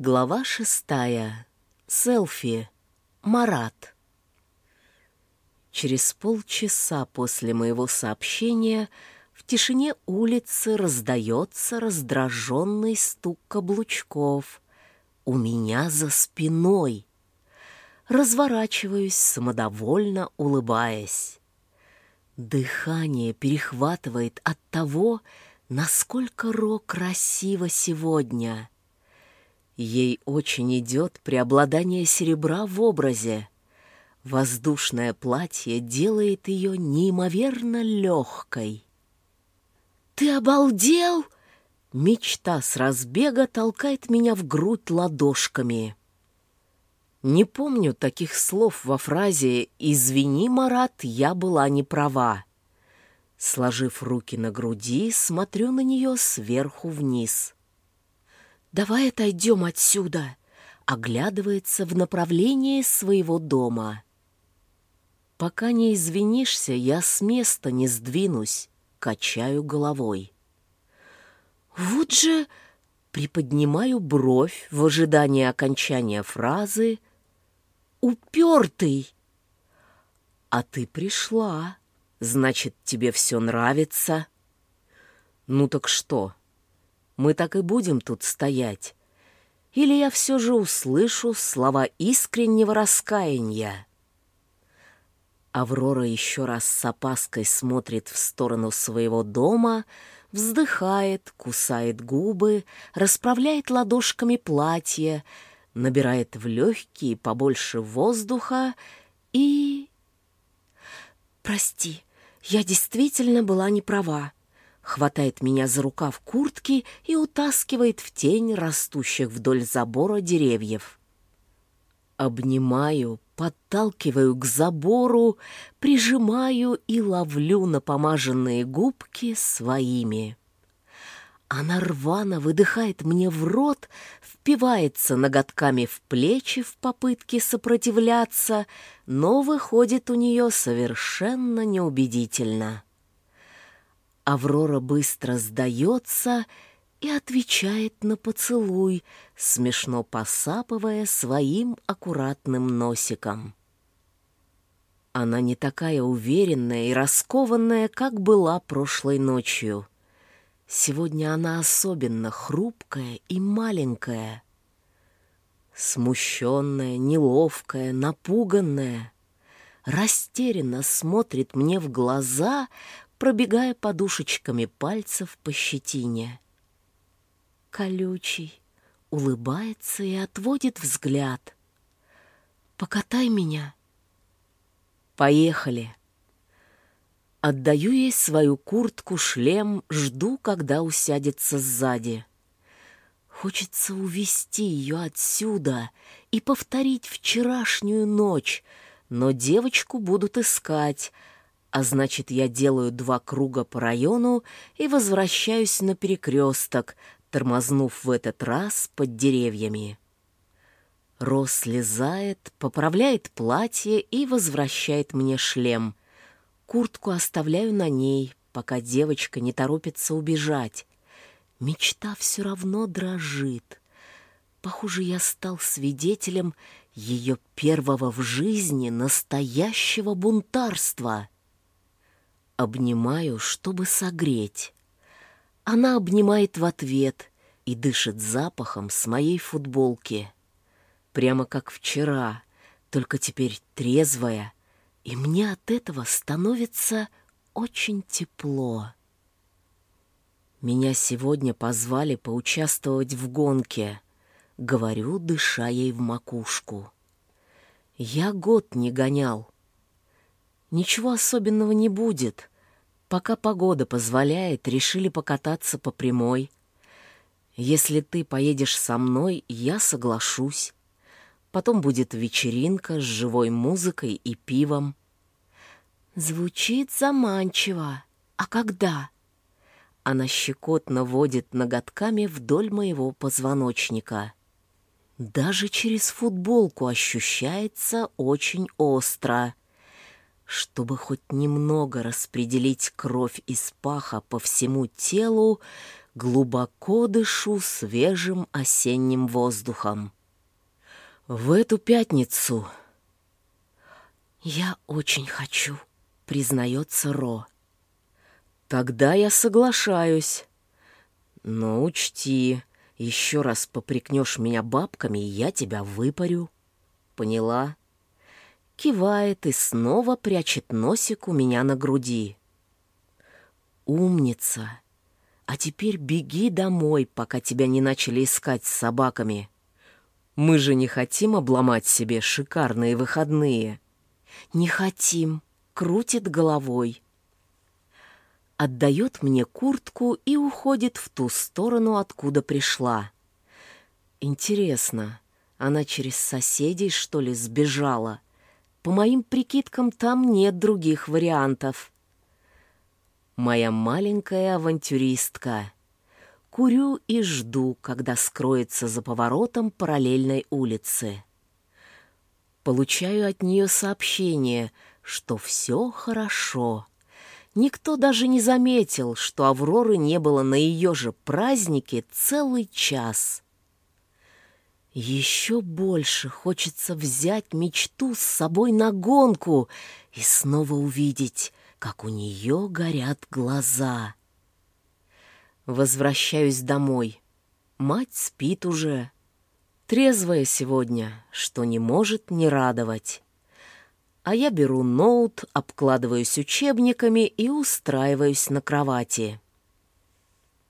Глава шестая. Селфи. Марат. Через полчаса после моего сообщения в тишине улицы раздается раздраженный стук каблучков. У меня за спиной. Разворачиваюсь, самодовольно улыбаясь. Дыхание перехватывает от того, насколько Ро красиво сегодня. Ей очень идет преобладание серебра в образе. Воздушное платье делает ее неимоверно легкой. «Ты обалдел?» Мечта с разбега толкает меня в грудь ладошками. Не помню таких слов во фразе «Извини, Марат, я была не права». Сложив руки на груди, смотрю на нее сверху вниз. «Давай отойдем отсюда», — оглядывается в направлении своего дома. «Пока не извинишься, я с места не сдвинусь», — качаю головой. «Вот же...» — приподнимаю бровь в ожидании окончания фразы «Упертый!» «А ты пришла», Значит, тебе все нравится? Ну так что? Мы так и будем тут стоять? Или я все же услышу слова искреннего раскаяния? Аврора еще раз с опаской смотрит в сторону своего дома, вздыхает, кусает губы, расправляет ладошками платье, набирает в легкие побольше воздуха и... «Прости», я действительно была не права. Хватает меня за рукав куртки и утаскивает в тень растущих вдоль забора деревьев. Обнимаю, подталкиваю к забору, прижимаю и ловлю напомаженные губки своими. Она рвано выдыхает мне в рот, впивается ноготками в плечи в попытке сопротивляться, но выходит у нее совершенно неубедительно. Аврора быстро сдается и отвечает на поцелуй, смешно посапывая своим аккуратным носиком. Она не такая уверенная и раскованная, как была прошлой ночью — Сегодня она особенно хрупкая и маленькая. Смущенная, неловкая, напуганная. Растерянно смотрит мне в глаза, пробегая подушечками пальцев по щетине. Колючий, улыбается и отводит взгляд. «Покатай меня». «Поехали». Отдаю ей свою куртку, шлем, жду, когда усядется сзади. Хочется увести ее отсюда и повторить вчерашнюю ночь, но девочку будут искать, а значит, я делаю два круга по району и возвращаюсь на перекресток, тормознув в этот раз под деревьями. Рос слезает, поправляет платье и возвращает мне шлем. Куртку оставляю на ней, пока девочка не торопится убежать. Мечта все равно дрожит. Похоже, я стал свидетелем ее первого в жизни настоящего бунтарства. Обнимаю, чтобы согреть. Она обнимает в ответ и дышит запахом с моей футболки. Прямо как вчера, только теперь трезвая — и мне от этого становится очень тепло. Меня сегодня позвали поучаствовать в гонке, говорю, дыша ей в макушку. Я год не гонял. Ничего особенного не будет. Пока погода позволяет, решили покататься по прямой. Если ты поедешь со мной, я соглашусь. Потом будет вечеринка с живой музыкой и пивом. Звучит заманчиво. А когда? Она щекотно водит ноготками вдоль моего позвоночника. Даже через футболку ощущается очень остро. Чтобы хоть немного распределить кровь из паха по всему телу, Глубоко дышу свежим осенним воздухом. В эту пятницу «Я очень хочу», — признается Ро. «Тогда я соглашаюсь. Но учти, еще раз попрекнешь меня бабками, и я тебя выпарю. Поняла?» Кивает и снова прячет носик у меня на груди. «Умница! А теперь беги домой, пока тебя не начали искать с собаками. Мы же не хотим обломать себе шикарные выходные». «Не хотим», — крутит головой. Отдает мне куртку и уходит в ту сторону, откуда пришла. Интересно, она через соседей, что ли, сбежала? По моим прикидкам, там нет других вариантов. Моя маленькая авантюристка. Курю и жду, когда скроется за поворотом параллельной улицы. Получаю от нее сообщение, что все хорошо. Никто даже не заметил, что Авроры не было на ее же празднике целый час. Еще больше хочется взять мечту с собой на гонку и снова увидеть, как у нее горят глаза. Возвращаюсь домой. Мать спит уже. Трезвая сегодня, что не может не радовать. А я беру ноут, обкладываюсь учебниками и устраиваюсь на кровати.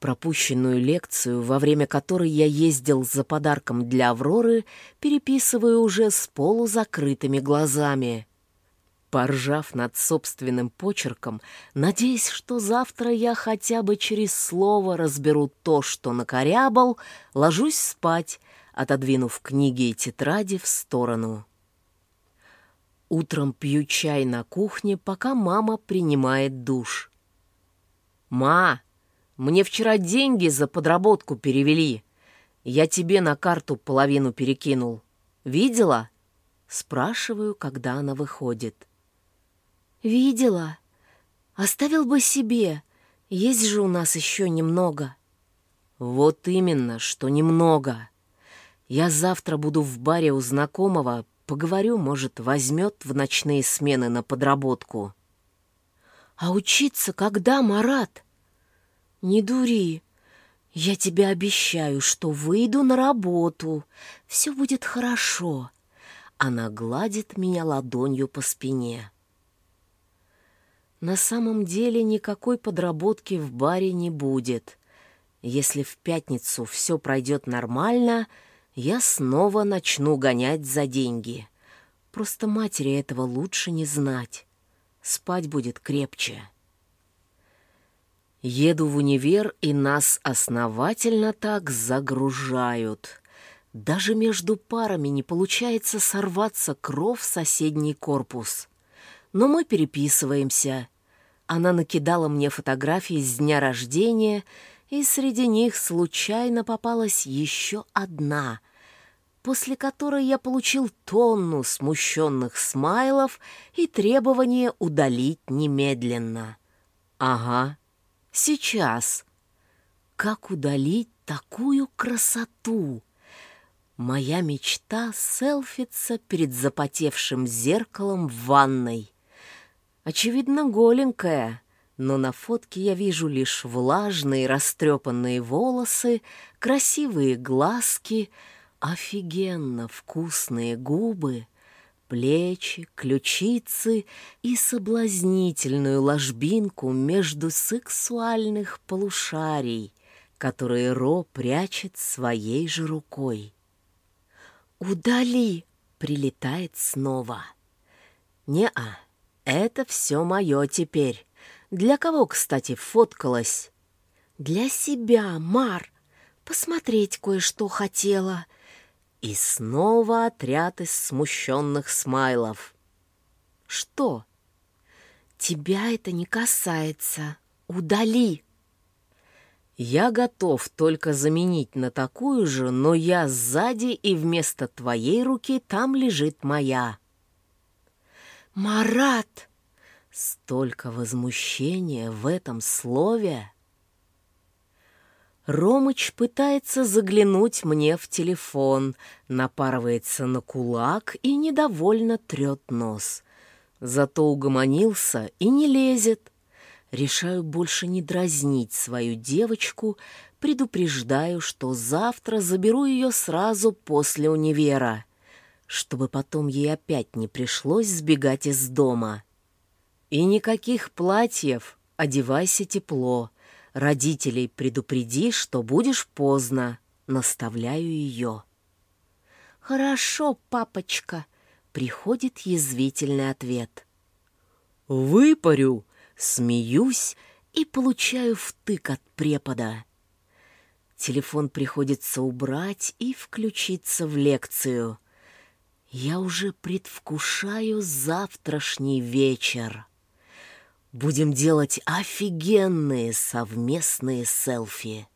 Пропущенную лекцию, во время которой я ездил за подарком для Авроры, переписываю уже с полузакрытыми глазами. Поржав над собственным почерком, надеясь, что завтра я хотя бы через слово разберу то, что накорябал, ложусь спать, отодвинув книги и тетради в сторону. Утром пью чай на кухне, пока мама принимает душ. «Ма, мне вчера деньги за подработку перевели. Я тебе на карту половину перекинул. Видела?» Спрашиваю, когда она выходит. «Видела. Оставил бы себе. Есть же у нас еще немного». «Вот именно, что немного. Я завтра буду в баре у знакомого, поговорю, может, возьмет в ночные смены на подработку. А учиться когда, Марат? Не дури. Я тебе обещаю, что выйду на работу. Все будет хорошо. Она гладит меня ладонью по спине. На самом деле никакой подработки в баре не будет. Если в пятницу все пройдет нормально — я снова начну гонять за деньги. Просто матери этого лучше не знать. Спать будет крепче. Еду в универ, и нас основательно так загружают. Даже между парами не получается сорваться кров в соседний корпус. Но мы переписываемся. Она накидала мне фотографии с дня рождения — и среди них случайно попалась еще одна, после которой я получил тонну смущенных смайлов и требование удалить немедленно. Ага, сейчас. Как удалить такую красоту? Моя мечта — селфиться перед запотевшим зеркалом в ванной. Очевидно, голенькая — но на фотке я вижу лишь влажные растрепанные волосы, красивые глазки, офигенно вкусные губы, плечи, ключицы и соблазнительную ложбинку между сексуальных полушарий, которые Ро прячет своей же рукой. «Удали!» — прилетает снова. «Не-а, это все мое теперь». Для кого, кстати, фоткалась? Для себя, Мар. Посмотреть кое-что хотела. И снова отряд из смущенных смайлов. Что? Тебя это не касается. Удали. Я готов только заменить на такую же, но я сзади, и вместо твоей руки там лежит моя. Марат! Столько возмущения в этом слове. Ромыч пытается заглянуть мне в телефон, напарывается на кулак и недовольно трет нос. Зато угомонился и не лезет. Решаю больше не дразнить свою девочку, предупреждаю, что завтра заберу ее сразу после универа, чтобы потом ей опять не пришлось сбегать из дома. И никаких платьев, одевайся тепло. Родителей предупреди, что будешь поздно. Наставляю ее. «Хорошо, папочка», — приходит язвительный ответ. «Выпарю», смеюсь и получаю втык от препода. Телефон приходится убрать и включиться в лекцию. Я уже предвкушаю завтрашний вечер. Будем делать офигенные совместные селфи.